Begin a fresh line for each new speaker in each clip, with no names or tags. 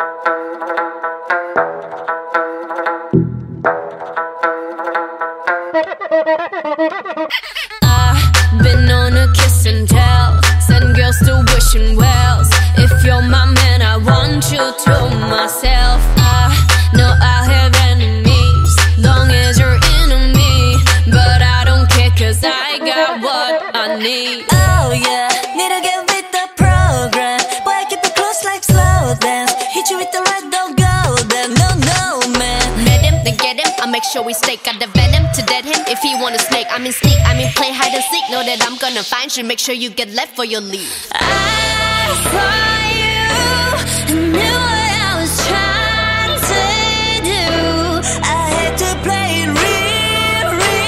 I've been on a kiss and tell, girls wishing wells. If you're my man, I want you to myself. I know I have enemies, long as you're me. But I don't care, cause I got what I need.
Oh yeah, You with the right, don't go there. No, no, man.
Met him, then get him. I make sure we stake out the venom to dead him. If he wanna snake, I mean sneak, I mean play hide and seek. Know that I'm gonna find you. Make sure you get left for your leave.
I saw you and knew what I was trying to do. I had to play it real, real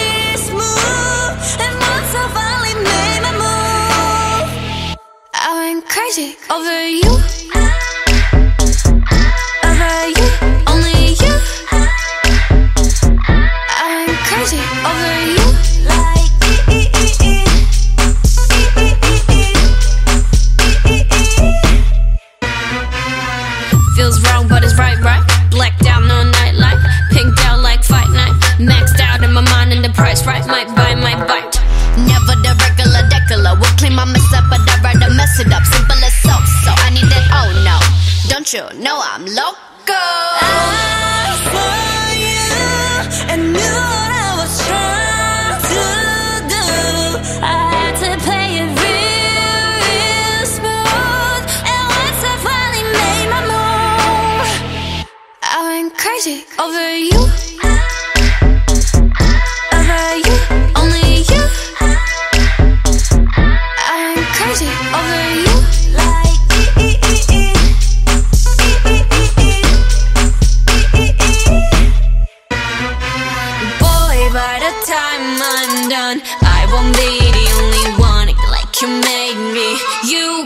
crazy over you
like
Feels wrong, but it's right, right. Blacked out, no nightlight. Pinked out like fight night. Maxed out in my mind, and the price right. Might buy, might bite. Never the regular decular. Will claim I mess up, but I'd rather mess it up. Simple as so. So I need that. Oh no, don't you know I'm loco? Crazy. Over you.
Over you,
only you. I'm crazy. Over you.
Like
Boy, by the time I'm done I won't be the only one. Like you made me. You